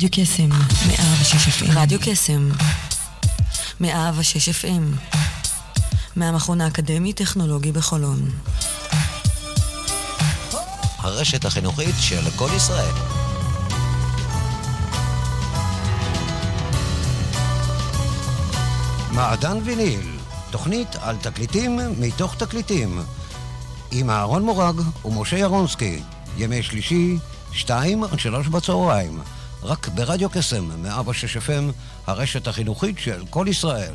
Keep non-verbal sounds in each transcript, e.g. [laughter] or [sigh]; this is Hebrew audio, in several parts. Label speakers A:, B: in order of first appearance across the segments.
A: רדיו קסם, 106 FM. רדיו קסם, 106 FM. מהמכון האקדמי-טכנולוגי בחולון.
B: הרשת החינוכית של כל ישראל. מעדן ויניל, תוכנית על תקליטים מתוך תקליטים, עם אהרון מורג ומשה ירונסקי, ימי שלישי, שתיים עד שלוש בצהריים, רק ברדיו קסם, 106 FM, הרשת החינוכית של כל ישראל.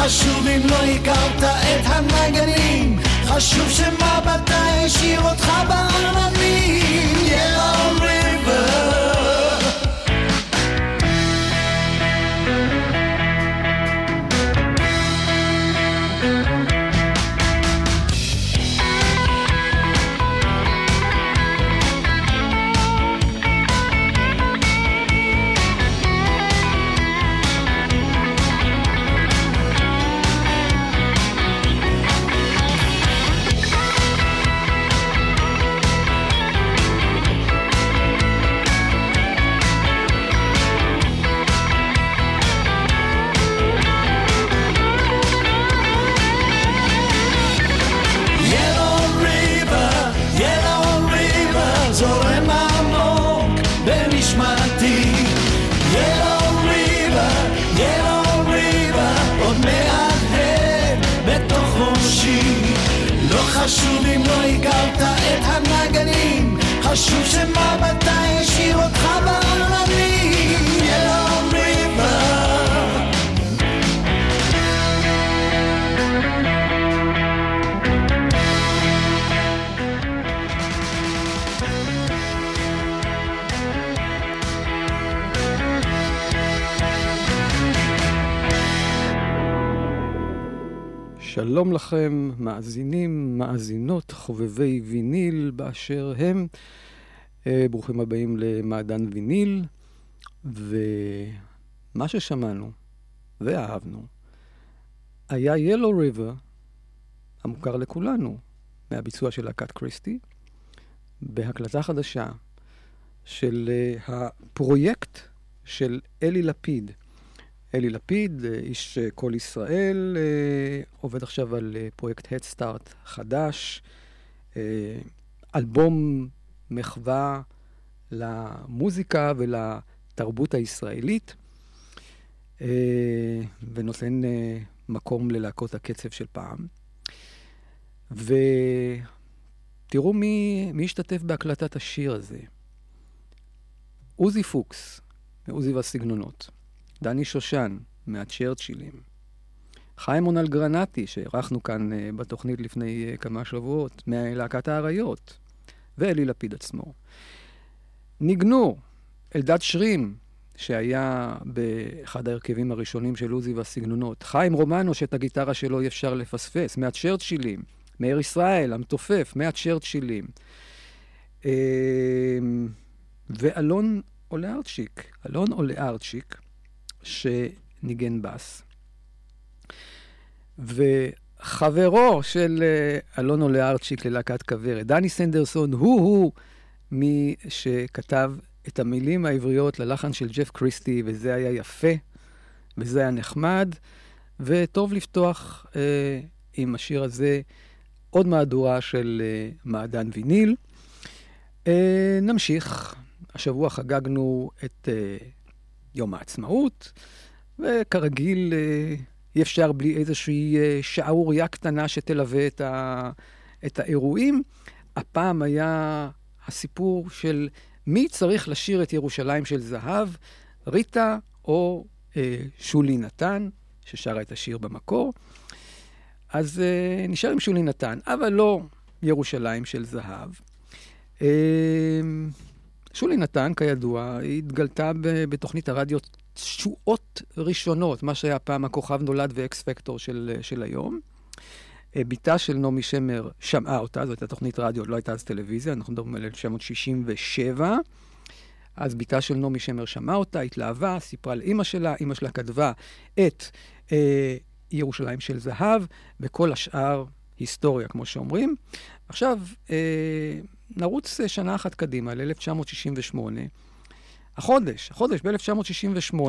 C: אם לא הכרת את הנגנים חשוב שמבטה השאיר אותך בעננים. Yellow River
D: לכם, מאזינים, מאזינות, חובבי ויניל באשר הם. אה, ברוכים הבאים למעדן ויניל, ומה ששמענו ואהבנו היה ילו ריבר, המוכר לכולנו, מהביצוע של להקת קריסטי, בהקלטה חדשה של uh, הפרויקט של אלי לפיד. אלי לפיד, אה, איש כל ישראל, עובד עכשיו על פרויקט Head Start חדש, אלבום מחווה למוזיקה ולתרבות הישראלית, אה, ונותן אה, מקום ללהקות הקצב של פעם. ותראו מי, מי השתתף בהקלטת השיר הזה. עוזי פוקס, מעוזי והסגנונות, דני שושן, מהצ'רצ'ילים, חיימון אלגרנטי, שאירחנו כאן uh, בתוכנית לפני uh, כמה שבועות, מלהקת האריות, ואלי לפיד עצמו. ניגנו אלדד שרים, שהיה באחד ההרכבים הראשונים של עוזי והסגנונות, חיים רומנו, שאת הגיטרה שלו אי אפשר לפספס, מהצ'רצ'ילים, מאיר ישראל, המתופף, מהצ'רצ'ילים. אמ, ואלון אולארצ'יק, אלון אולארצ'יק, שניגן בס. וחברו של אה, אלון אולארצ'יק ללהקת כוורת, דני סנדרסון, הוא-הוא מי שכתב את המילים העבריות ללחן של ג'ף קריסטי, וזה היה יפה, וזה היה נחמד, וטוב לפתוח אה, עם השיר הזה עוד מהדורה של אה, מעדן ויניל. אה, נמשיך. השבוע חגגנו את אה, יום העצמאות, וכרגיל אה, אי אפשר בלי איזושהי אה, שערורייה קטנה שתלווה את, ה, את האירועים. הפעם היה הסיפור של מי צריך לשיר את ירושלים של זהב, ריטה או אה, שולי נתן, ששרה את השיר במקור. אז אה, נשאר עם שולי נתן, אבל לא ירושלים של זהב. אה, שולי נתן, כידוע, התגלתה בתוכנית הרדיו תשואות ראשונות, מה שהיה פעם הכוכב נולד ואקס פקטור של, של היום. אה, בתה של נעמי שמר שמעה אותה, זו הייתה תוכנית רדיו, לא הייתה אז טלוויזיה, אנחנו מדברים על 1967. אז בתה של נעמי שמר שמעה אותה, התלהבה, סיפרה לאימא שלה, אימא שלה כתבה את אה, ירושלים של זהב, וכל השאר היסטוריה, כמו שאומרים. עכשיו, אה, נרוץ שנה אחת קדימה, ל-1968. החודש, החודש ב-1968,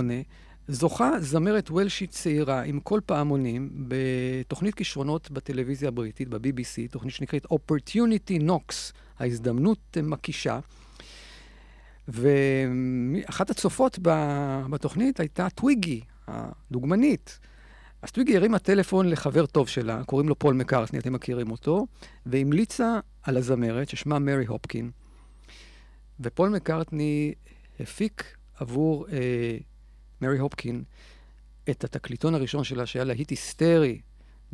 D: זוכה זמרת וולשית צעירה עם כל פעמונים בתוכנית כישרונות בטלוויזיה הבריטית, ב-BBC, תוכנית שנקראת Opportunity Knox, ההזדמנות מקישה. ואחת הצופות בתוכנית הייתה טוויגי, הדוגמנית. אז טוויגי הרימה טלפון לחבר טוב שלה, קוראים לו פול מקארטני, אתם מכירים אותו, והמליצה על הזמרת ששמה מרי הופקין. ופול מקארטני הפיק עבור אה, מרי הופקין את התקליטון הראשון שלה, שהיה להיט היסטרי,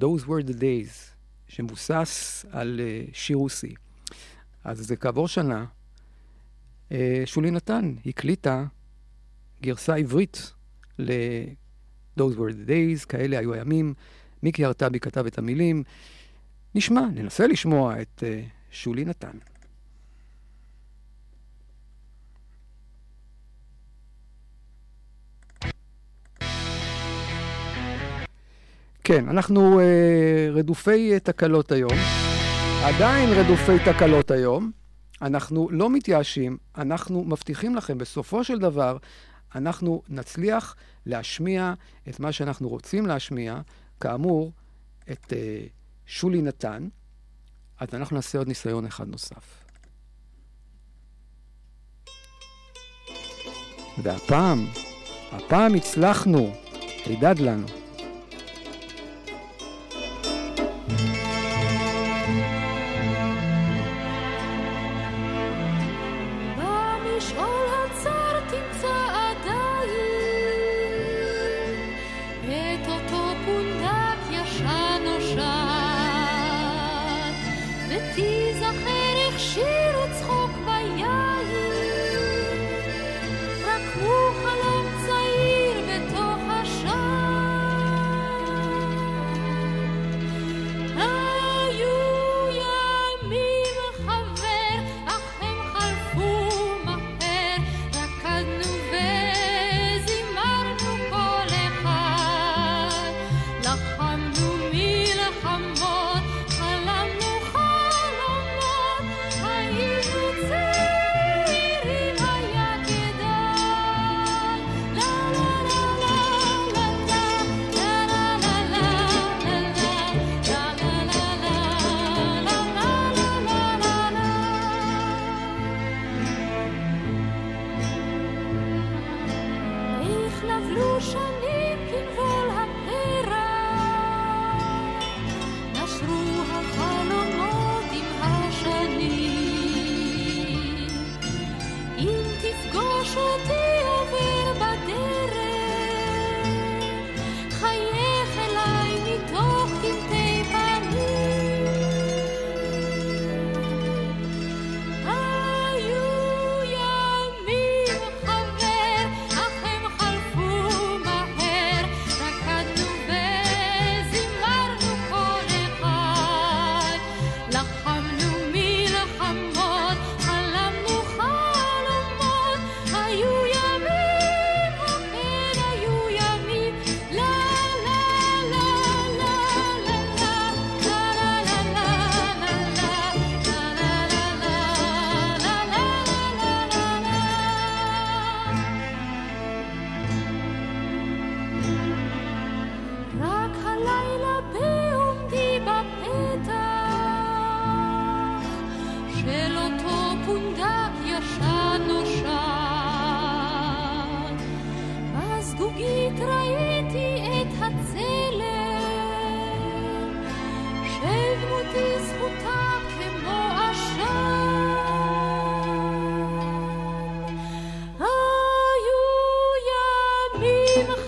D: Those were the days, שמבוסס על uh, שיר רוסי. אז זה כעבור שנה, uh, שולי נתן הקליטה גרסה עברית ל-Those were the days, כאלה היו הימים. מיקי ארטבי כתב את המילים. נשמע, ננסה לשמוע את uh, שולי נתן. כן, אנחנו אה, רדופי אה, תקלות היום, עדיין רדופי תקלות היום. אנחנו לא מתייאשים, אנחנו מבטיחים לכם, בסופו של דבר, אנחנו נצליח להשמיע את מה שאנחנו רוצים להשמיע, כאמור, את אה, שולי נתן, אז אנחנו נעשה עוד ניסיון אחד נוסף. והפעם, הפעם הצלחנו, הידד לנו.
E: Ibrahim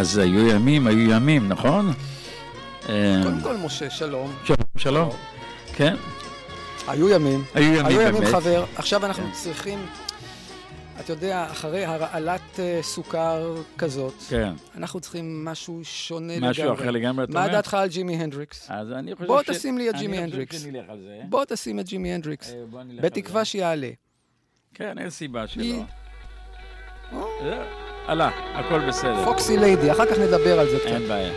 E: אז היו ימים, היו ימים, נכון?
D: קודם כל, משה, שלום.
E: שלום, שלום. כן.
D: היו ימים.
E: היו ימים, באמת.
D: היו ימים, חבר. עכשיו אנחנו צריכים, אתה יודע, אחרי הרעלת אה, סוכר כזאת,
E: כן.
D: אנחנו צריכים משהו שונה לגמרי.
E: משהו אחר לגמרי, אתה
D: מה
E: אומר?
D: דעתך על ג'ימי הנדריקס?
E: אז אני חושב
D: בוא
E: ש-
D: תשים לי את ג'ימי
E: אני
D: הנדריקס.
E: חושב שנלך על זה.
D: בוא תשים את ג'ימי הנדריקס.
E: אה, בוא
D: בתקווה. שיעלה.
E: כן, אין סיבה שלא. עלה, הכל בסדר.
D: פוקסי ליידי, אחר כך נדבר על זה קצת.
E: אין בעיה.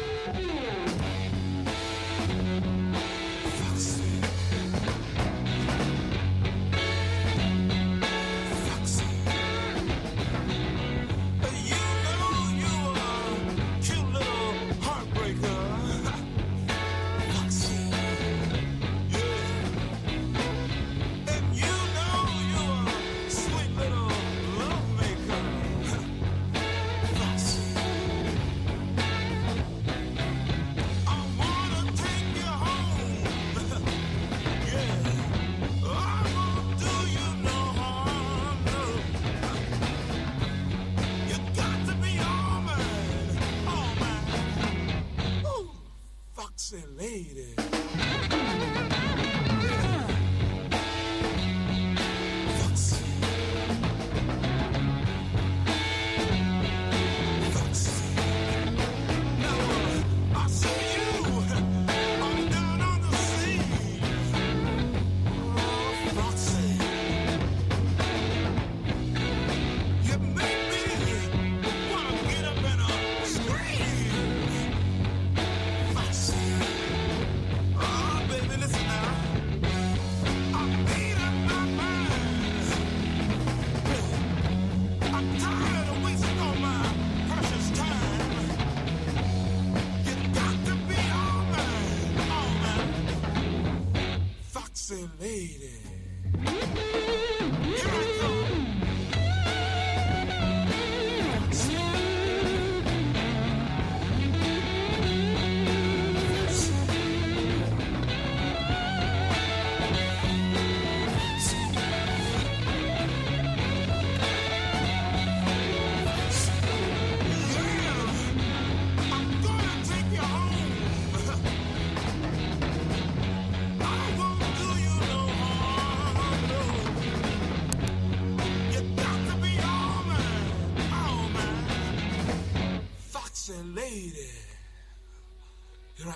F: sexy lady.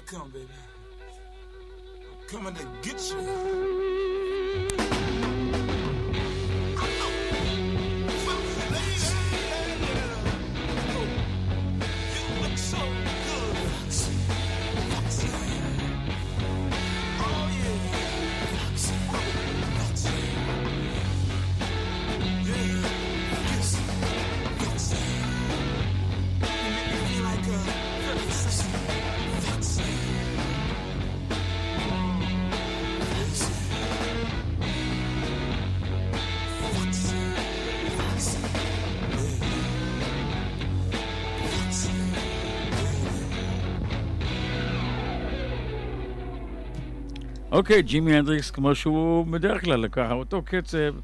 F: Come, baby. I'm coming to get you.
G: אוקיי, ג'ימי הנדריקס, כמו שהוא בדרך כלל לקח, אותו קצב,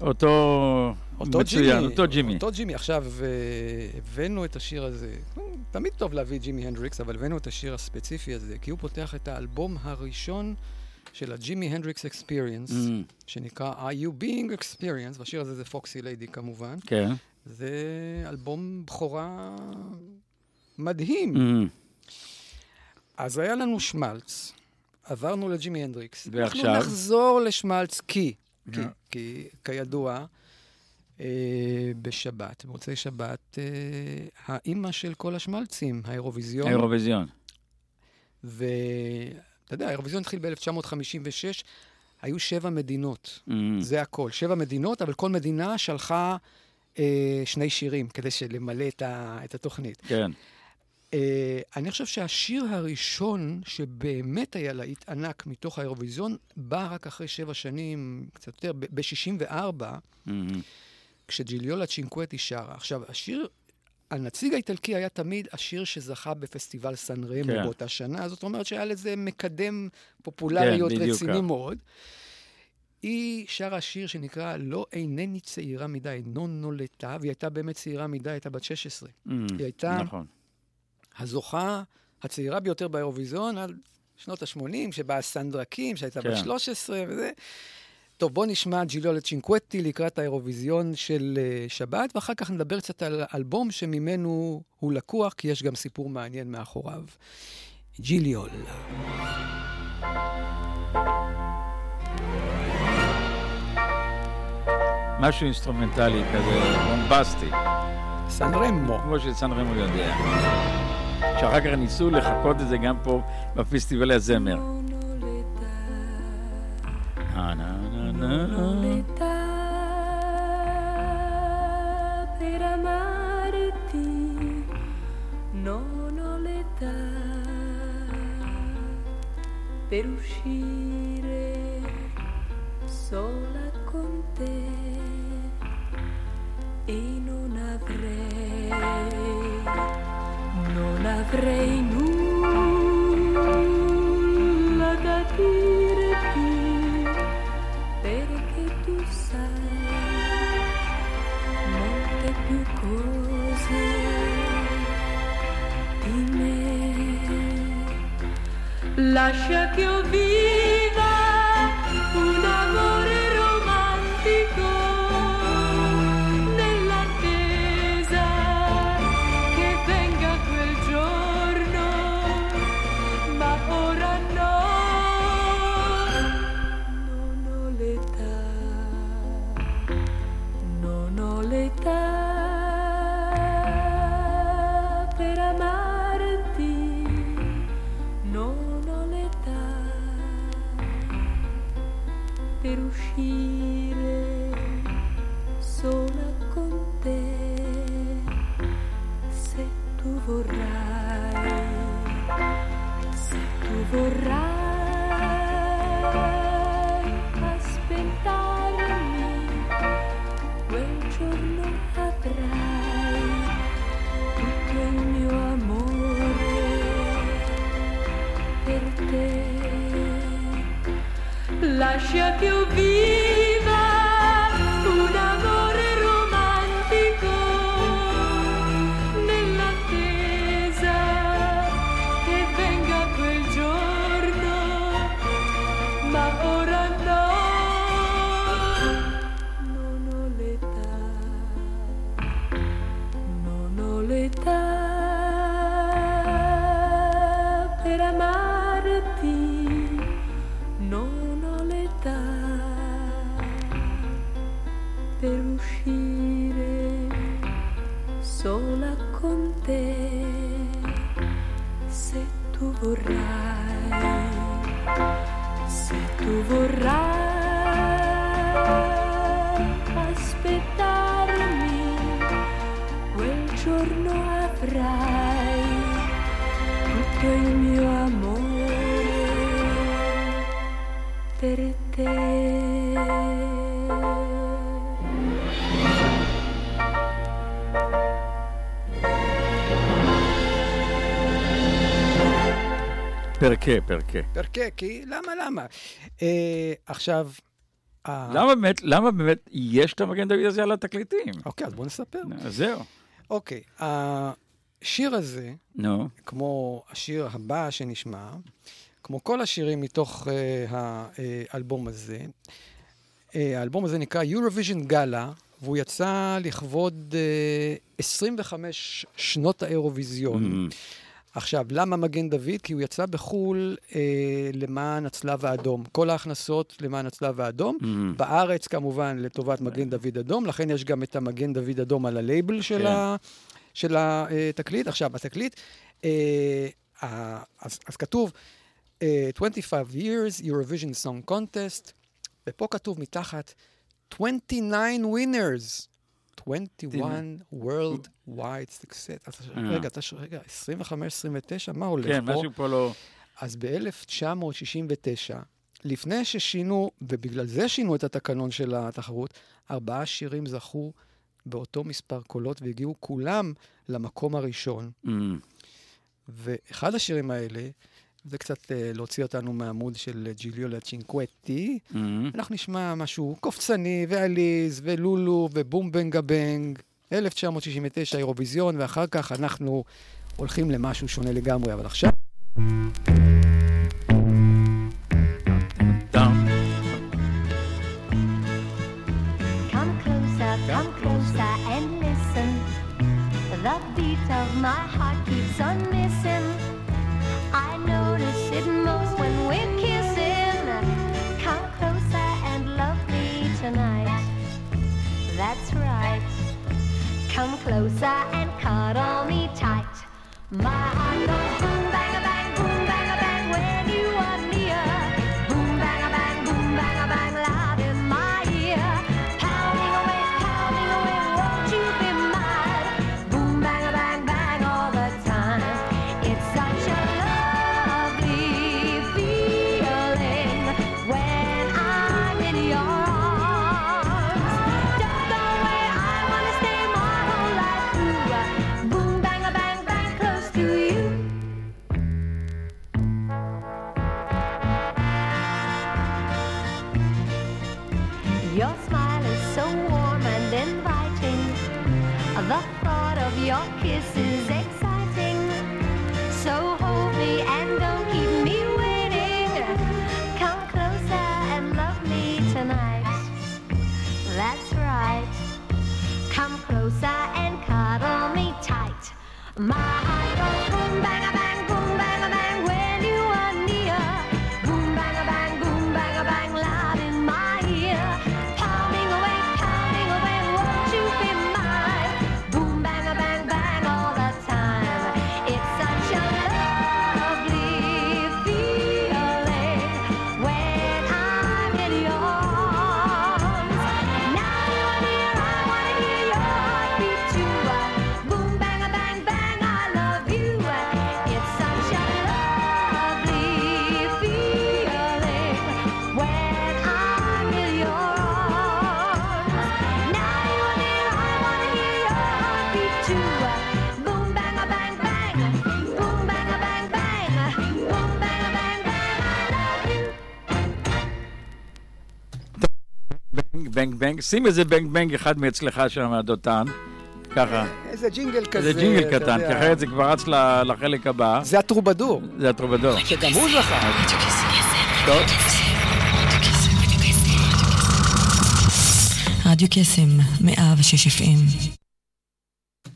G: אותו
D: אותו
G: מצוין,
D: ג'ימי,
G: אותו ג'ימי.
D: אותו ג'ימי. עכשיו, אה, הבאנו את השיר הזה, תמיד טוב להביא ג'ימי הנדריקס, אבל הבאנו את השיר הספציפי הזה, כי הוא פותח את האלבום הראשון של ה Jimi Hendrix Experience,
G: Mm,
D: שנקרא Are You Experienced, והשיר הזה זה Foxy Lady כמובן.
G: כן.
D: זה אלבום בכורה מדהים.
G: Mm,
D: אז היה לנו שמלץ, עברנו לג'ימי הנדריקס.
G: ועכשיו?
D: אנחנו נחזור לשמלץ כי, כי,
G: נו.
D: כי כידוע, אה, בשבת, במוצאי שבת, אה, האימא של כל השמלצים, האירוויזיון,
G: האירוויזיון.
D: ואתה יודע, האירוויזיון התחיל ב-1956, היו שבע מדינות,
G: Mm,
D: זה הכל, שבע מדינות, אבל כל מדינה שלחה אה, שני שירים כדי למלא את, ה, את התוכנית.
G: כן.
D: Uh, אני חושב שהשיר הראשון שבאמת היה להיט ענק מתוך האירוויזיון, בא רק אחרי שבע שנים, קצת יותר, ב-64,
G: Mm,
D: כשג'יליולה צ'ינקווטי שרה. עכשיו, השיר, הנציג האיטלקי היה תמיד השיר שזכה בפסטיבל סן רמו
G: כן.
D: באותה שנה, זאת אומרת שהיה לזה מקדם פופולריות
G: כן,
D: רציני
G: כך.
D: מאוד. היא שרה שיר שנקרא "לא אינני צעירה מדי, נו נולטה", והיא הייתה באמת צעירה מדי, הייתה בת 16.
G: mm,
D: היא הייתה-
G: נכון.
D: הזוכה הצעירה ביותר באירוויזיון על שנות ה-80, שבה סנדרה קים, שהייתה בת
G: כן.
D: 13 וזה. טוב, בוא נשמע ג'יליולה צ'ינקווטי לקראת האירוויזיון של אה, שבת, ואחר כך נדבר קצת על אלבום שממנו הוא לקוח, כי יש גם סיפור מעניין מאחוריו. ג'יליולה.
G: משהו אינסטרומנטלי כזה, בומבסטי,
D: סן רמו.
G: כמו שסן רמו יודע. שאחר כך ניסו לחקות את זה גם פה בפסטיבלי הזמר.
H: per uscire sola non avrei nulla da dirti perché tu sai molte più cose di me. Lascia che io viva
G: פרקה, פרקה.
D: פרקה, כי למה, למה? אה, עכשיו...
G: למה באמת, למה באמת יש את המגן דוד הזה על התקליטים?
D: אוקיי, אז בוא נספר.
G: זהו.
D: אוקיי, השיר הזה,
G: נו.
D: כמו השיר הבא שנשמע, כמו כל השירים מתוך uh, האלבום הזה, uh, האלבום הזה נקרא Eurovision גאלה, והוא יצא לכבוד uh, 25 שנות האירוויזיון.
G: Mm.
D: עכשיו, למה מגן דוד? כי הוא יצא בחו"ל אה, למען הצלב האדום. כל ההכנסות למען הצלב האדום.
G: Mm.
D: בארץ, כמובן, לטובת מגן דוד אדום, לכן יש גם את המגן דוד אדום על הלייבל של,
G: כן.
D: ה, של התקליט. עכשיו, התקליט, אה, אז, אז כתוב, אה, 25 years Eurovision Song Contest, ופה כתוב מתחת, 29 winners. 21 World Wide Success.
G: אה.
D: רגע, אתה ש... רגע, 25-29, מה הולך
G: כן,
D: פה?
G: משהו פה לא...
D: אז ב-1969, לפני ששינו, ובגלל זה שינו את התקנון של התחרות, ארבעה שירים זכו באותו מספר קולות והגיעו כולם למקום הראשון.
G: Mm.
D: ואחד השירים האלה, זה קצת אה, להוציא אותנו מהעמוד של ג'יליו לצ'ינקווטי.
G: Mm.
D: אנחנו נשמע משהו קופצני ועליז ולולו ובום בנגה בנג, 1969 אירוויזיון, ואחר כך אנחנו הולכים למשהו שונה לגמרי, אבל עכשיו...
G: טאם.
I: Come closer, come closer and listen. The beat of my heart Come closer and cuddle me tight. My heart Just
G: בנג, בנג. שים איזה בנג בנג אחד מאצלך שם, דותן. ככה.
D: איזה ג'ינגל כזה.
G: איזה ג'ינגל קטן. כי אחרת זה כבר רץ ל- לחלק הבא.
D: זה הטרובדור,
G: זה הטרובדור.
D: שגם הוא זכה.
G: טוב.
A: רדיו קסם, 106 FM.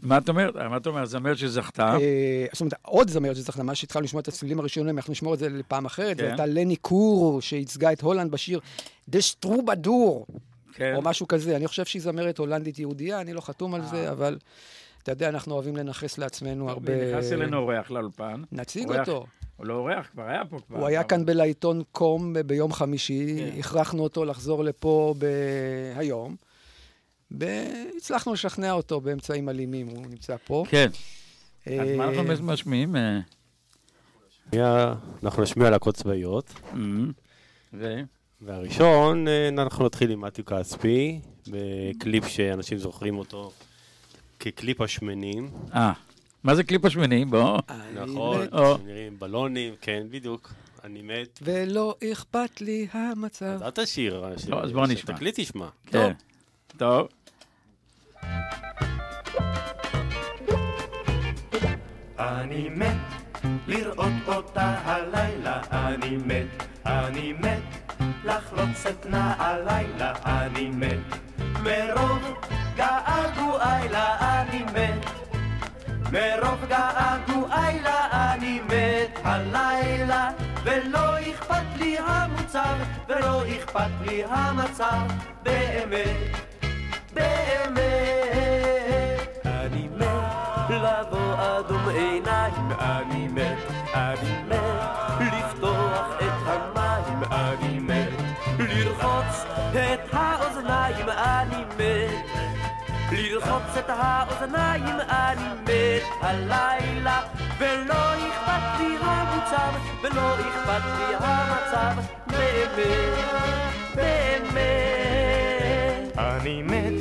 G: מה את אומרת? מה את אומרת? זמרת שזכתה.
D: אה, זאת אומרת, עוד זמרת שזכתה, מה שהתחלנו לשמוע את הצלילים הראשונים, אנחנו נשמור את זה לפעם אחרת. זו
G: כן.
D: הייתה לני קור, שייצגה את הולנד בשיר דשטרובדור,
G: כן.
D: או משהו כזה. אני חושב שהיא זמרת הולנדית יהודייה, אני לא חתום על זה, אבל אתה יודע, אנחנו אוהבים לנכס לעצמנו הרבה...
G: נכנס אלינו אורח לאולפן.
D: נציג
G: אורח-
D: אותו.
G: הוא לא אורח, כבר היה פה כבר.
D: הוא היה
G: אבל-
D: כאן בלעיתון קום ביום חמישי,
G: כן.
D: הכרחנו אותו לחזור לפה ב- היום. והצלחנו לשכנע אותו באמצעים אלימים, הוא נמצא פה.
G: כן. אז
D: אה,
G: מה אנחנו משמיעים? אה,
J: אנחנו נשמיע להקות צבאיות,
G: ו...
J: והראשון, אה, אנחנו נתחיל עם מתי כספי, בקליפ שאנשים זוכרים אותו כקליפ השמנים.
G: אה, מה זה קליפ השמנים? בוא.
D: אני
J: נכון,
D: מת,
G: או.
J: שנראים כבלונים, כן, בדיוק. אני מת.
D: ולא אכפת לי המצב.
J: אז אל תשאיר,
G: לא, אז בוא נשמע.
J: שתקליט תשמע.
G: כן. טוב.
K: אני מת לראות אותה הלילה, אני מת, אני מת לחלוץ את נעלילה, אני מת. מרוב געגועי לה, אני מת. מרוב געגועי לה, אני מת הלילה ולא אכפת לי המוצר ולא אכפת לי המצב באמת באמת. אני מת לבוא אדום עיניים אני מת האוזניים אני מת ללחוץ את האוזניים אני מת הלילה ולא אכפת לי המוצב ולא אכפת לי המצב. באמת באמת. אני מת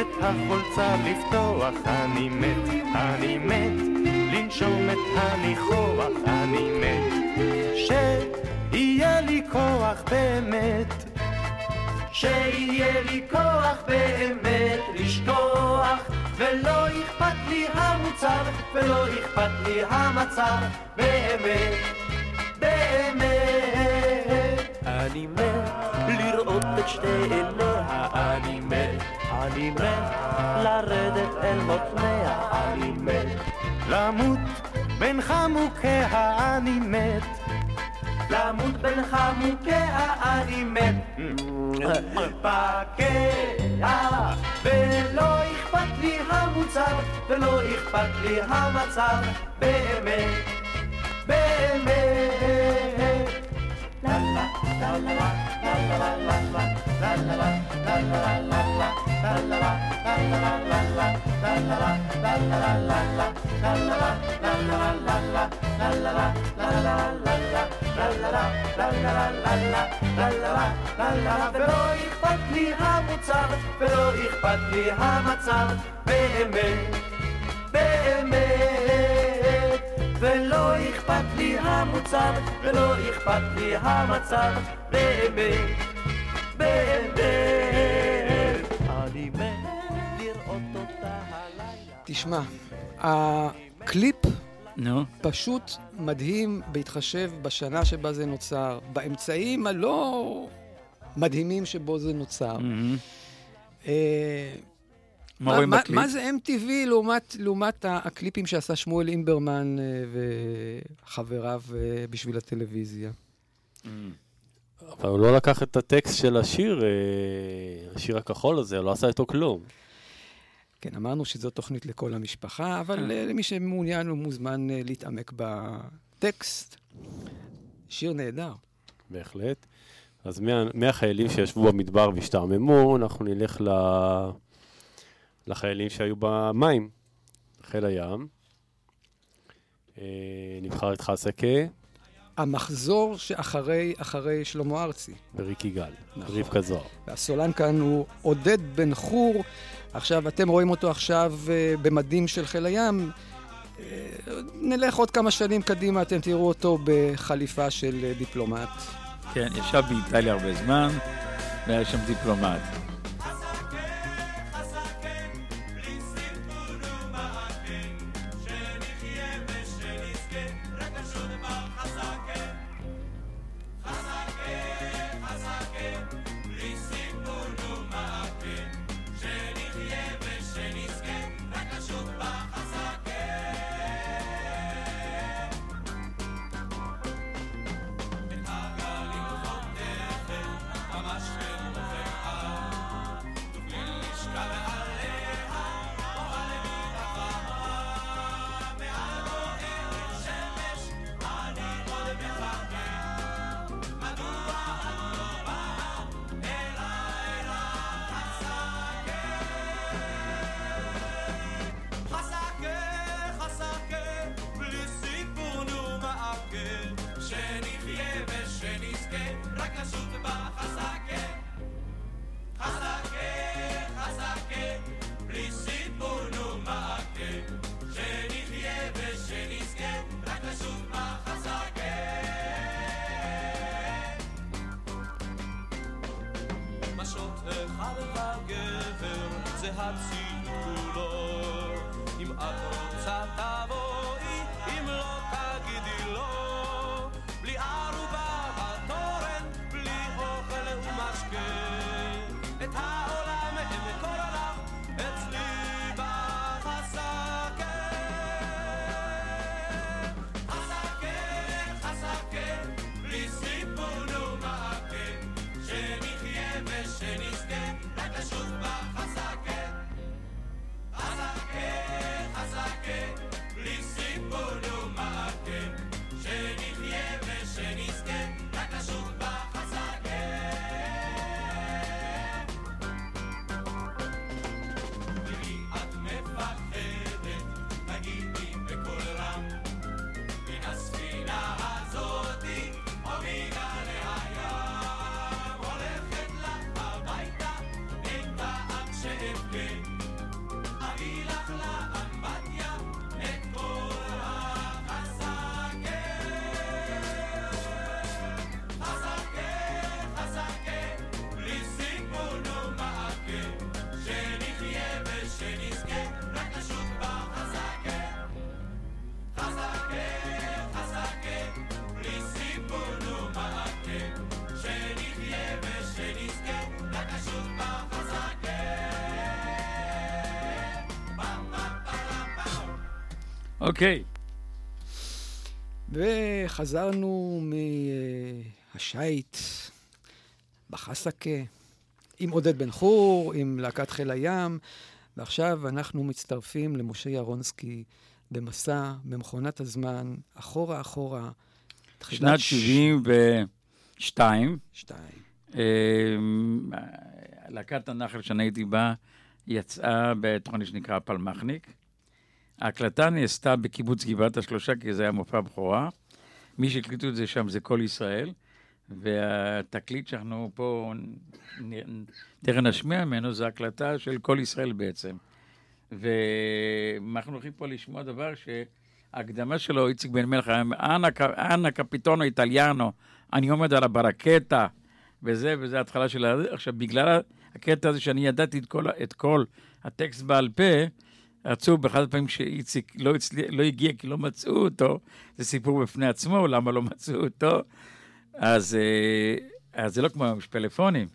K: את החולצה לפתוח. אני מת אני מת לנשום את הניחוח. אני מת שיהיה לי כוח באמת שיהיה לי כוח באמת לשכוח ולא אכפת לי המוצר ולא אכפת לי המצב באמת באמת. אני מת לראות את שתי עיניה אני מת אני מת לרדת אל מותניה אני מת למות בין חמוקיה אני מת למות בין חמוקיה אני מת פקע ולא אכפת לי המוצר ולא אכפת לי המצב. באמת באמת ולא אכפת לי המוצר ולא אכפת לי המצב באמת באמת ולא אכפת לי המוצר ולא אכפת לי המצב באמת באמת אני מת לראות אותה הלילה
D: תשמע, הקליפ
G: נו.
D: פשוט מדהים בהתחשב בשנה שבה זה נוצר, באמצעים הלא מדהימים שבו זה נוצר.
G: אמ, מה רואים
D: מה-
G: בקליפ?
D: מה זה MTV לעומת, לעומת הקליפים שעשה שמואל אימברמן אה, וחבריו אה, בשביל הטלוויזיה?
G: אמ,
J: אבל הוא לא לקח את הטקסט של השיר, אה, השיר הכחול הזה, לא עשה איתו כלום.
D: כן, אמרנו שזו תוכנית לכל המשפחה, אבל אה, למי שמעוניין הוא מוזמן להתעמק בטקסט. שיר נהדר.
J: בהחלט. אז מה, מהחיילים שישבו במדבר והשתעממו, אנחנו נלך ל... לחיילים שהיו במים, חיל הים. אה, נבחר את חסקה
D: המחזור שאחרי אחרי שלמה ארצי.
J: וריקי גל,
D: נכון.
J: רבקה זוהר.
D: והסולן כאן הוא עודד בן חור. עכשיו, אתם רואים אותו עכשיו אה, במדים של חיל הים. אה, נלך עוד כמה שנים קדימה, אתם תראו אותו בחליפה של אה, דיפלומט.
G: כן, ישב באיטליה הרבה זמן, והיה שם דיפלומט. אוקיי.
D: וחזרנו מהשייט בחסקה, עם עודד בן חור, עם להקת חיל הים, ועכשיו אנחנו מצטרפים למשה ירונסקי במסע, במכונת הזמן, אחורה אחורה.
G: שנת
D: ש-
G: 72,
D: שתיים.
G: אה, להקת הנחל שאני הייתי בה יצאה בתוכנית שנקרא פלמחניק. ההקלטה נעשתה בקיבוץ גבעת השלושה, כי זה היה מופע בכורה. מי שהקליטו את זה שם זה כל ישראל, והתקליט שאנחנו פה תכף נשמיע ממנו זה הקלטה של כל ישראל בעצם. ואנחנו הולכים פה לשמוע דבר שההקדמה שלו, איציק בן מלך, אנה קפיטונו איטליאנו, אני עומד על הברקטה, וזה, וזה ההתחלה של ה... עכשיו, בגלל הקטע הזה שאני ידעתי את כל, את כל הטקסט בעל פה, רצו באחד הפעמים שאיציק לא, הצליח, לא הגיע כי לא מצאו אותו, זה סיפור בפני עצמו, למה לא מצאו אותו. אז, אה, אז זה לא כמו היום, יש פלאפונים.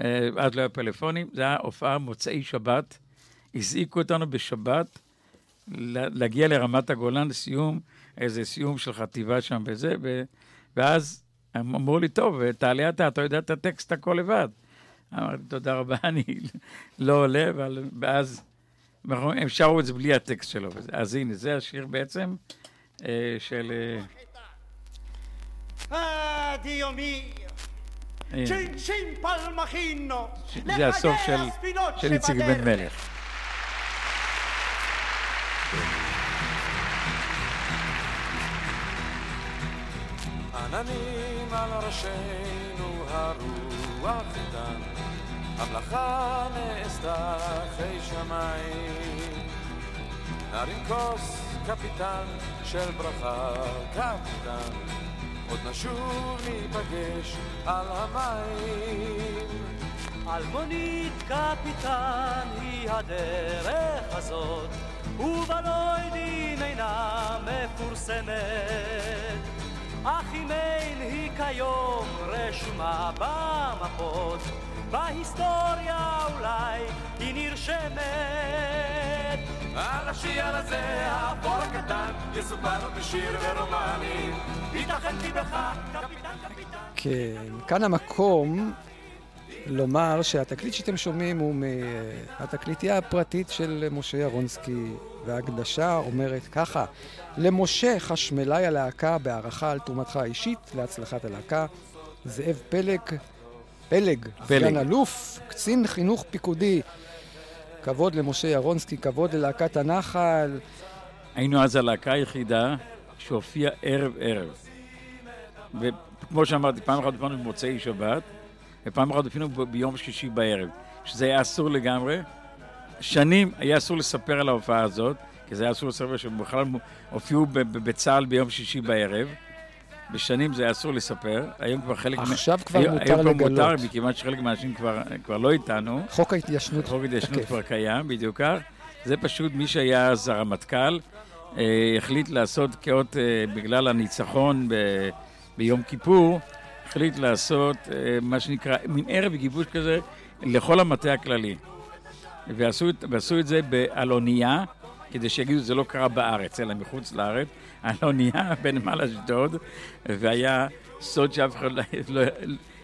G: אה, אז לא היה פלאפונים, זה היה הופעה מוצאי שבת. הזעיקו אותנו בשבת להגיע לרמת הגולן לסיום, איזה סיום של חטיבה שם וזה, ו- ואז הם אמרו לי, טוב, תעלה אתה, אתה יודע את הטקסט הכל לבד. אמרתי, תודה רבה, [laughs] אני לא עולה, אבל ואז הם שרו את זה בלי הטקסט שלו. וזה- אז הנה, זה השיר בעצם אה, של... אה,
L: palmachino!
G: ש- זה הסוף של, של איציק בן מלך.
F: עננים על ראשינו הרוח איתן, המלאכה נעשתה אחרי שמיים. נרים כוס קפיטן של ברכה קפיטן, עוד נשוב ניפגש על המים.
K: אלמונית קפיטן היא הדרך הזאת, ובלוידין אינה מפורסמת. אך אם אין היא כיום רשומה במפות, בהיסטוריה אולי היא נרשמת.
F: על השיר הזה, האפור הקטן, יסופר בשיר ורומנים. ייתכן כי בך, קפיטן קפיטן.
D: כן, כאן המקום לומר שהתקליט שאתם שומעים הוא מהתקליטייה הפרטית של משה ירונסקי, וההקדשה אומרת ככה: למשה חשמלאי הלהקה בהערכה על תרומתך האישית להצלחת הלהקה, זאב פלג, פלג,
G: פלג.
D: סגן אלוף, קצין חינוך פיקודי. כבוד למשה ירונסקי, כבוד ללהקת הנחל.
G: היינו אז הלהקה היחידה שהופיעה ערב-ערב. וכמו שאמרתי, פעם אחת הופענו במוצאי שבת, ופעם אחת הופענו ביום שישי בערב, שזה היה אסור לגמרי. שנים היה אסור לספר על ההופעה הזאת, כי זה היה אסור לספר שבכלל הופיעו ב- ב- בצה"ל ביום שישי בערב. בשנים זה היה אסור לספר, היום כבר חלק... מה-
D: עכשיו כבר
G: היום-
D: מותר
G: היום כבר
D: לגלות.
G: מותר, מכיוון שחלק מהאנשים כבר, כבר לא איתנו.
D: חוק ההתיישנות.
G: חוק התיישנות
D: תקף.
G: כבר קיים, בדיוק כך. זה פשוט מי שהיה אז הרמטכ"ל, אה, החליט לעשות כאות, אה, בגלל הניצחון ב, ביום כיפור, החליט לעשות אה, מה שנקרא, מין ערב גיבוש כזה לכל המטה הכללי. ועשו, ועשו את זה על אונייה, כדי שיגידו שזה לא קרה בארץ, אלא מחוץ לארץ, [laughs] על אונייה בנמל אשדוד, והיה סוד שאף אחד לא, לא,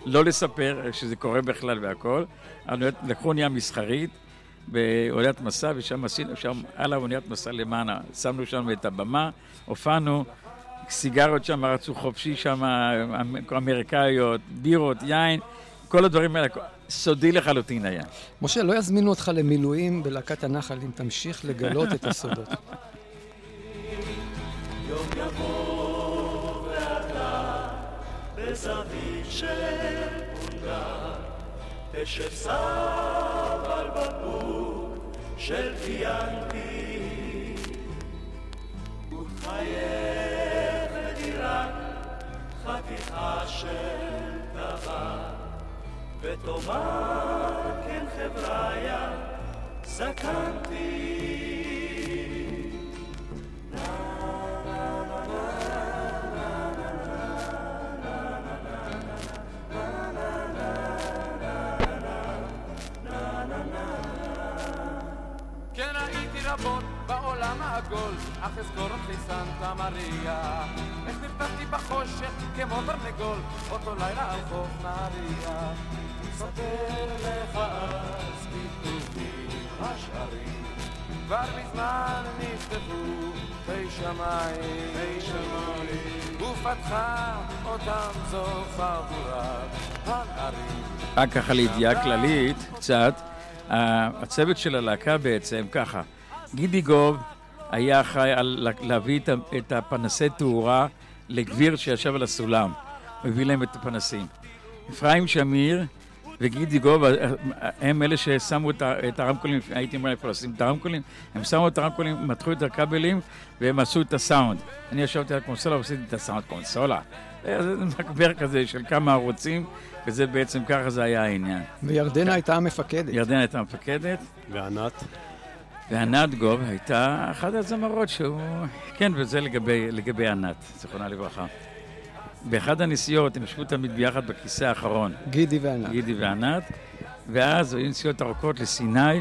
G: לא לספר שזה קורה בכלל והכל. לקחו אונייה מסחרית באוניית מסע, ושם עשינו, שם על האוניית מסע למעלה, שמנו שם את הבמה, הופענו, סיגרות שם רצו חופשי שם, אמ- אמריקאיות, בירות, יין, כל הדברים האלה, סודי לחלוטין היה.
D: משה, לא יזמינו אותך למילואים בלהקת הנחל אם תמשיך לגלות את הסודות.
K: יום יבוא ואתה בזווית של פונדה תשב סב על בקבוק של פיאנטי ותחייך לדירת חתיכה של דבר ותאמר כן חבריה זקנתי
F: כן הייתי רבות בעולם העגול, אך אזכור אותך
M: מריה. איך נרדמתי בחושך כמו תרנגול, אותו לילה על חוף נהריה. ספר לך אז בטובי השערים, כבר מזמן נפתחו פי שמיים, פי שמיים, ופתחה אותם זו חבורת הנערים.
G: רק ככה לידיעה כללית, קצת, הצוות של הלהקה בעצם, ככה, גידי גוב היה אחראי על לה- להביא את הפנסי תאורה לגביר שישב על הסולם, הוא הביא להם את הפנסים. אפרים שמיר וגידי גוב, אה, הם אלה ששמו את הרמקולים, הייתי אומר איפה לשים את הרמקולים, הם שמו את הרמקולים, מתחו את הכבלים והם עשו את הסאונד. אני ישבתי על הקונסולה ועשיתי את הסאונד קונסולה. זה מגבר כזה של כמה ערוצים, וזה בעצם ככה זה היה העניין.
D: וירדנה הייתה המפקדת.
G: ירדנה הייתה המפקדת,
J: וענת?
G: וענת גוב הייתה אחת הזמרות שהוא... כן, וזה לגבי, לגבי ענת, זיכרונה לברכה. באחד הנסיעות הם ישבו תמיד ביחד בכיסא האחרון.
D: גידי וענת.
G: גידי וענת, ואז היו נסיעות ארוכות לסיני,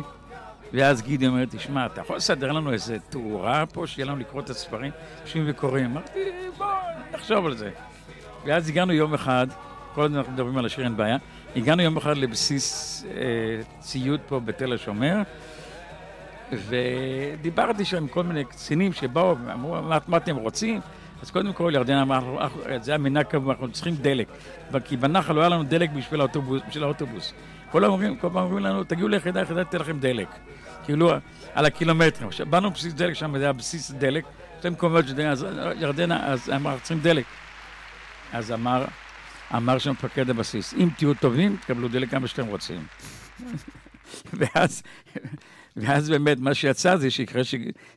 G: ואז גידי אומר, תשמע, אתה יכול לסדר לנו איזה תאורה פה, שיהיה לנו לקרוא את הספרים? יושבים וקוראים. אמרתי, בוא, נחשוב על זה. ואז הגענו יום אחד, כל הזמן אנחנו מדברים על השיר אין בעיה, הגענו יום אחד לבסיס אה, ציוד פה בתל השומר, ודיברתי שם עם כל מיני קצינים שבאו ואמרו, מה, מה אתם רוצים? אז קודם כל ירדנה אמר, "אנחנו- אנחנו- זה כמובן, אנחנו צריכים דלק. כי בנחל לא היה לנו דלק בשביל האוטובוס. בשביל האוטובוס. כל פעם אומרים לנו, תגיעו ליחידה, יחידה תיתן לכם דלק. כאילו, על הקילומטרים. עכשיו, באנו לבסיס דלק שם, זה היה בסיס דלק, שתי מקומות שדלק, אז אמר, צריכים דלק. אז אמר, אמר שם מפקד הבסיס, אם תהיו טובים, תקבלו דלק כמה שאתם רוצים. [laughs] ואז, ואז באמת, מה שיצא זה שאחרי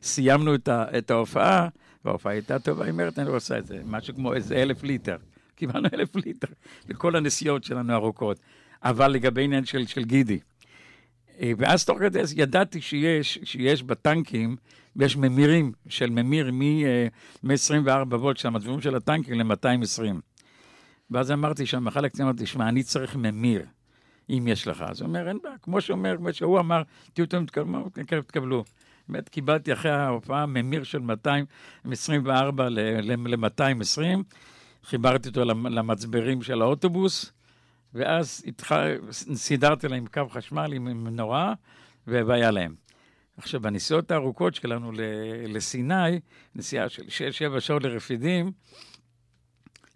G: שסיימנו את ההופעה, וההופעה הייתה טובה, היא אומרת, אני לא עושה את זה, משהו כמו איזה אלף ליטר. קיבלנו אלף ליטר לכל הנסיעות שלנו הארוכות. אבל לגבי עניין של, של גידי. אה, ואז תוך כדי זה ידעתי שיש, שיש בטנקים, יש ממירים של ממיר מ-24 וולט של המצבים של הטנקים ל-220. ואז אמרתי שם, אחד הקצינים אמרתי, תשמע, אני צריך ממיר, אם יש לך. אז הוא אומר, אין בעיה, כמו שאומר, כמו שהוא אמר, תהיו תקבלו, תקבלו. באמת קיבלתי אחרי ההופעה ממיר של 224 ל-220, חיברתי אותו למ- למצברים של האוטובוס, ואז התח... סידרתי להם קו חשמל עם מנורה, והיה להם. עכשיו, בנסיעות הארוכות שלנו לסיני, נסיעה של 6-7 שעות לרפידים,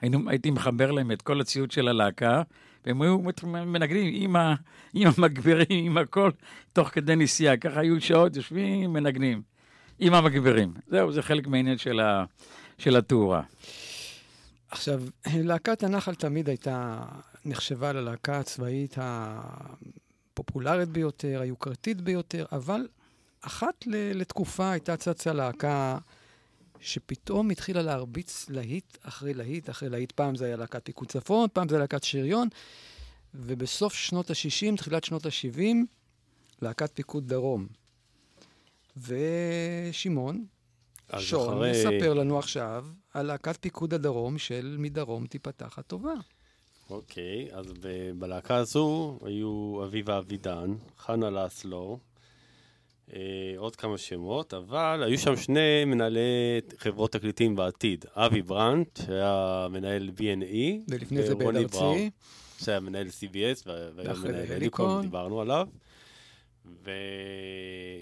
G: היינו, הייתי מחבר להם את כל הציוד של הלהקה, והם היו מנגנים עם, ה, עם המגבירים, עם הכל, תוך כדי נסיעה. ככה היו שעות, יושבים, מנגנים. עם המגבירים. זהו, זה חלק מהעניין של, ה, של התאורה.
D: עכשיו, להקת הנחל תמיד הייתה, נחשבה ללהקה הצבאית הפופולרית ביותר, היוקרתית ביותר, אבל אחת לתקופה הייתה צצה להקה שפתאום התחילה להרביץ להיט אחרי להיט אחרי להיט. פעם זה היה להקת פיקוד צפון, פעם זה להקת שריון, ובסוף שנות ה-60, תחילת שנות ה-70, להקת פיקוד דרום. ושמעון, שון,
J: אחרי-
D: מספר לנו עכשיו על להקת פיקוד הדרום של מדרום תיפתח הטובה.
J: אוקיי, אז ב- בלהקה הזו היו אביבה אבידן, חנה לסלו, עוד כמה שמות, אבל היו שם שני מנהלי חברות תקליטים בעתיד. אבי ברנט, שהיה מנהל B&E,
D: ולפני זה
J: ורוני
D: באל-ארצי.
J: בראון, שהיה מנהל CBS, וה- והיום
D: ואחרי
J: מנהל הליקון. דיברנו עליו.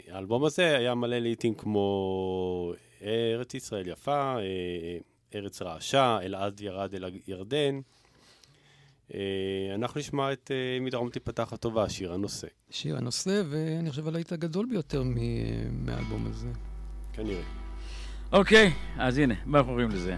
J: והאלבום הזה היה מלא לעיתים כמו ארץ ישראל יפה, אה, ארץ רעשה, אלעד ירד אל הירדן. אה, אנחנו נשמע את אה, מדרום תיפתח הטובה, שיר הנושא,
D: שיר הנושא, ואני חושב הלהיט הגדול ביותר מ- מהאלבום הזה.
J: כנראה.
G: אוקיי, אז הנה, מה אנחנו רואים לזה?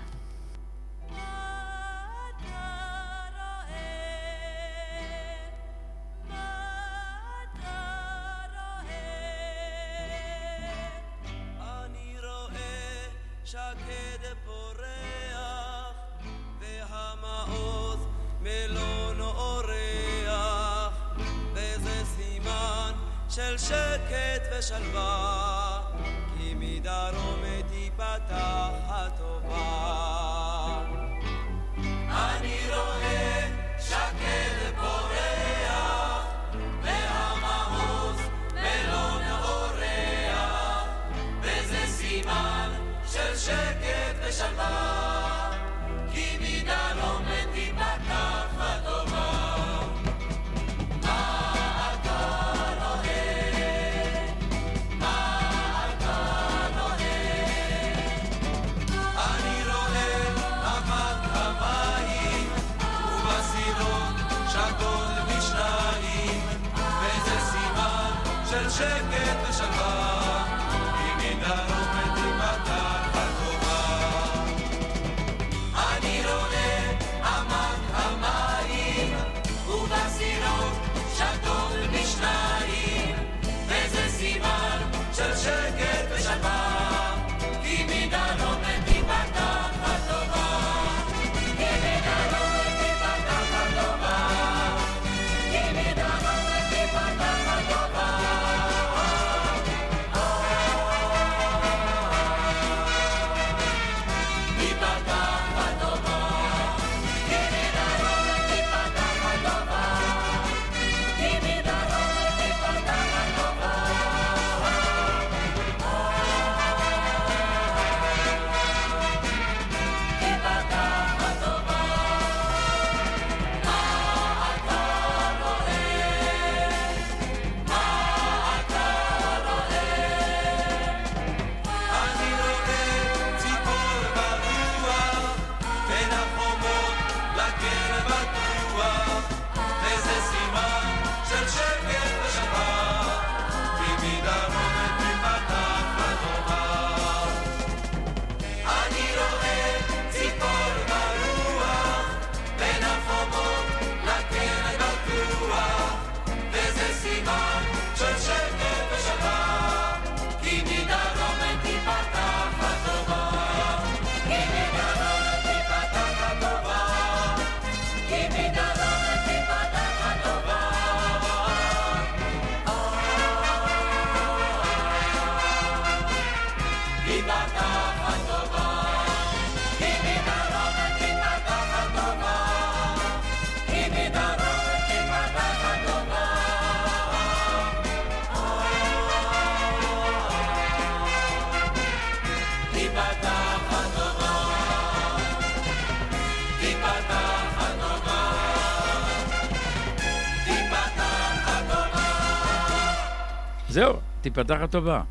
G: זהו, תיפתח הטובה.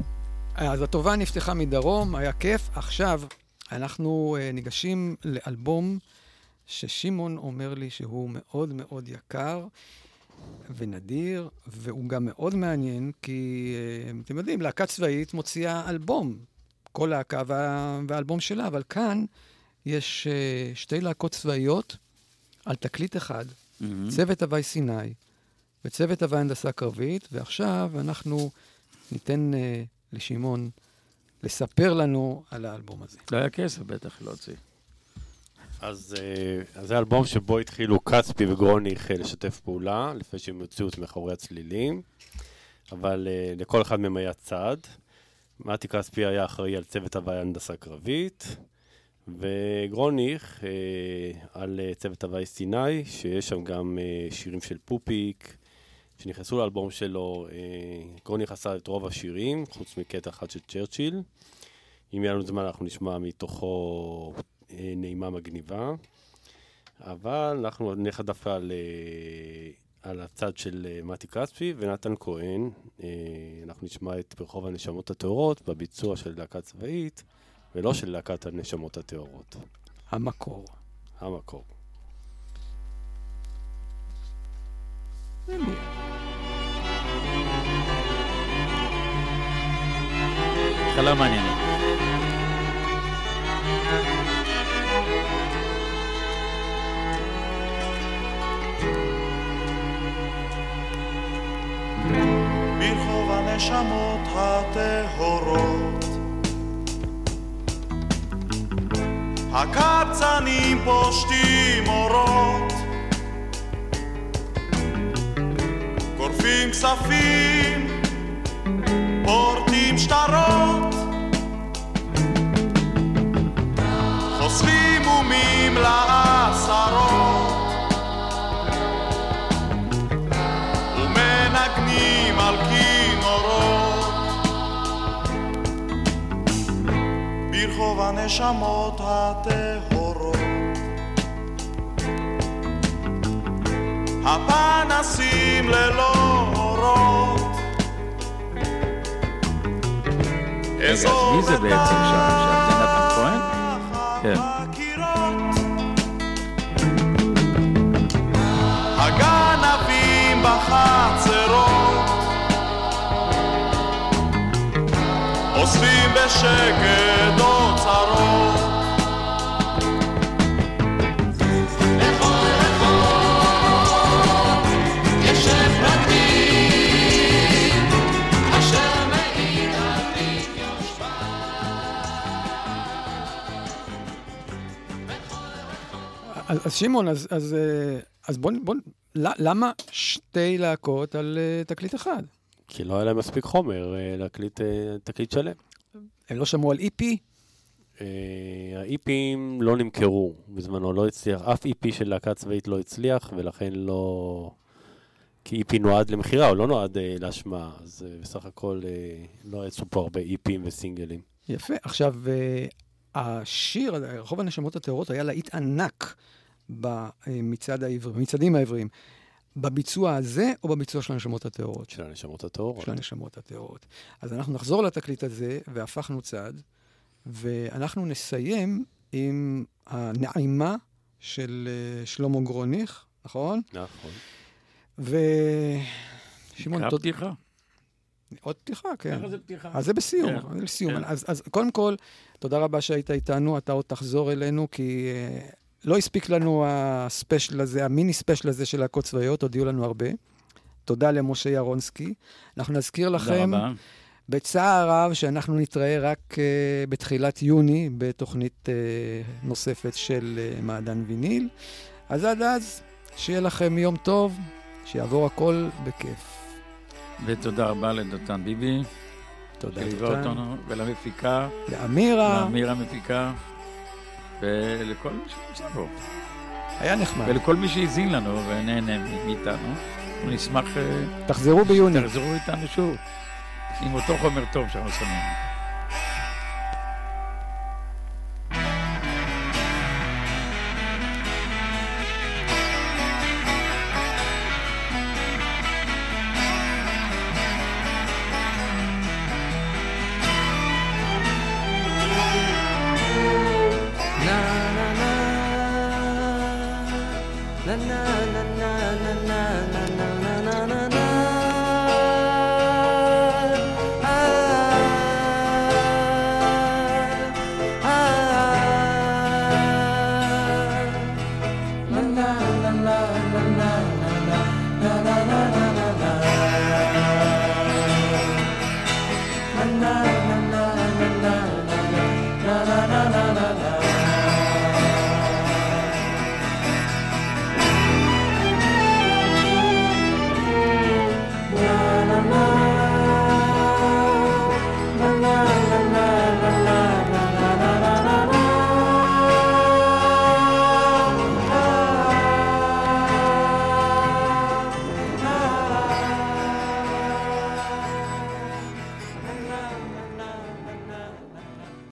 D: אז הטובה נפתחה מדרום, היה כיף. עכשיו אנחנו uh, ניגשים לאלבום ששמעון אומר לי שהוא מאוד מאוד יקר ונדיר, והוא גם מאוד מעניין, כי uh, אתם יודעים, להקה צבאית מוציאה אלבום, כל להקה וה... והאלבום שלה, אבל כאן יש uh, שתי להקות צבאיות על תקליט אחד,
G: Mm-hmm.
D: צוות הוואי סיני וצוות הוואי הנדסה קרבית, ועכשיו אנחנו ניתן uh, לשמעון לספר לנו על האלבום הזה.
G: לא היה כסף בטח להוציא.
J: אז אה, אז זה אלבום שבו התחילו כספי וגרוניך לשתף פעולה, לפני שהם הוציאו את מאחורי הצלילים, אבל אה, לכל אחד מהם היה צד. מתי כספי היה אחראי על צוות הוואי הנדסה קרבית, וגרוניך אה, על צוות הוואי סיני, שיש שם גם אה, שירים של פופיק, שנכנסו לאלבום שלו. אה, גרוניך עשה את רוב השירים, חוץ מקטע אחד של צ'רצ'יל. אם יהיה לנו זמן אנחנו נשמע מתוכו אה, נעימה מגניבה. אבל אנחנו נלך דווקא על, אה, על הצד של אה, מתי כספי ונתן כהן. אה, אנחנו נשמע את ברחוב הנשמות הטהורות בביצוע של להקה צבאית, ולא של להקת הנשמות הטהורות.
D: המקור.
J: המקור.
G: התחלה מעניינת.
N: ברחוב הנשמות הטהורות. הקבצנים פושטים אורות. גורפים כספים פורטים שטרות חוסכים מומים לעשרות. ומנגנים על כינורות. ברחוב הנשמות הטהורות. הפנסים ללא אורות.
G: אז מי זה בעצם שם כן.
N: הגנבים בחצרות אוספים בשקט אוצרות
D: אז, אז שמעון, אז, אז, אה, אז בוא, בוא, למה שתי להקות על אה, תקליט אחד?
J: כי לא היה להם מספיק חומר אה, להקליט תקליט שלם.
D: הם לא שמעו על E איפי?
J: האיפים לא נמכרו בזמנו, לא הצליח, אף איפי של להקה צבאית לא הצליח, ולכן לא... כי איפי נועד למכירה, הוא לא נועד אה, להשמעה, אז אה, בסך הכל אה, לא יצאו פה הרבה איפים וסינגלים.
D: יפה. עכשיו, אה, השיר, רחוב הנשמות הטהורות, היה להיט ענק במצעד העברי, במצעדים העבריים. בביצוע הזה או בביצוע של הנשמות הטהורות?
J: של הנשמות הטהורות.
D: של הנשמות הטהורות. אז אנחנו נחזור לתקליט הזה, והפכנו צד, ואנחנו נסיים עם הנעימה של אה, שלמה גרוניך, נכון?
J: נכון.
D: ושמעון, תודה.
G: פתיחה.
D: עוד פתיחה, כן.
G: ככה זה פתיחה.
D: אז זה בסיום,
G: כן,
D: זה בסיום.
G: כן.
D: אז, אז קודם כל, תודה רבה שהיית איתנו, אתה עוד תחזור אלינו, כי אה, לא הספיק לנו הספיישל הזה, המיני ספיישל הזה של להקות צבאיות, הודיעו לנו הרבה. תודה למשה ירונסקי. אנחנו נזכיר לכם,
G: רבה.
D: בצער רב, שאנחנו נתראה רק uh, בתחילת יוני, בתוכנית uh, נוספת של uh, מעדן ויניל. אז עד אז, שיהיה לכם יום טוב, שיעבור הכל בכיף.
G: ותודה רבה לדותן ביבי.
D: תודה,
G: שליווה
D: דותן.
G: אותנו, ולמפיקה.
D: לאמירה.
G: לאמירה המפיקה. ולכל מי שנמצא פה.
D: היה נחמד.
G: ולכל מי שהאזין לנו ונהנה מאיתנו. אנחנו נשמח... אה,
D: תחזרו ביוני.
G: תחזרו איתנו שוב. עם אותו חומר טוב שאנחנו שמים.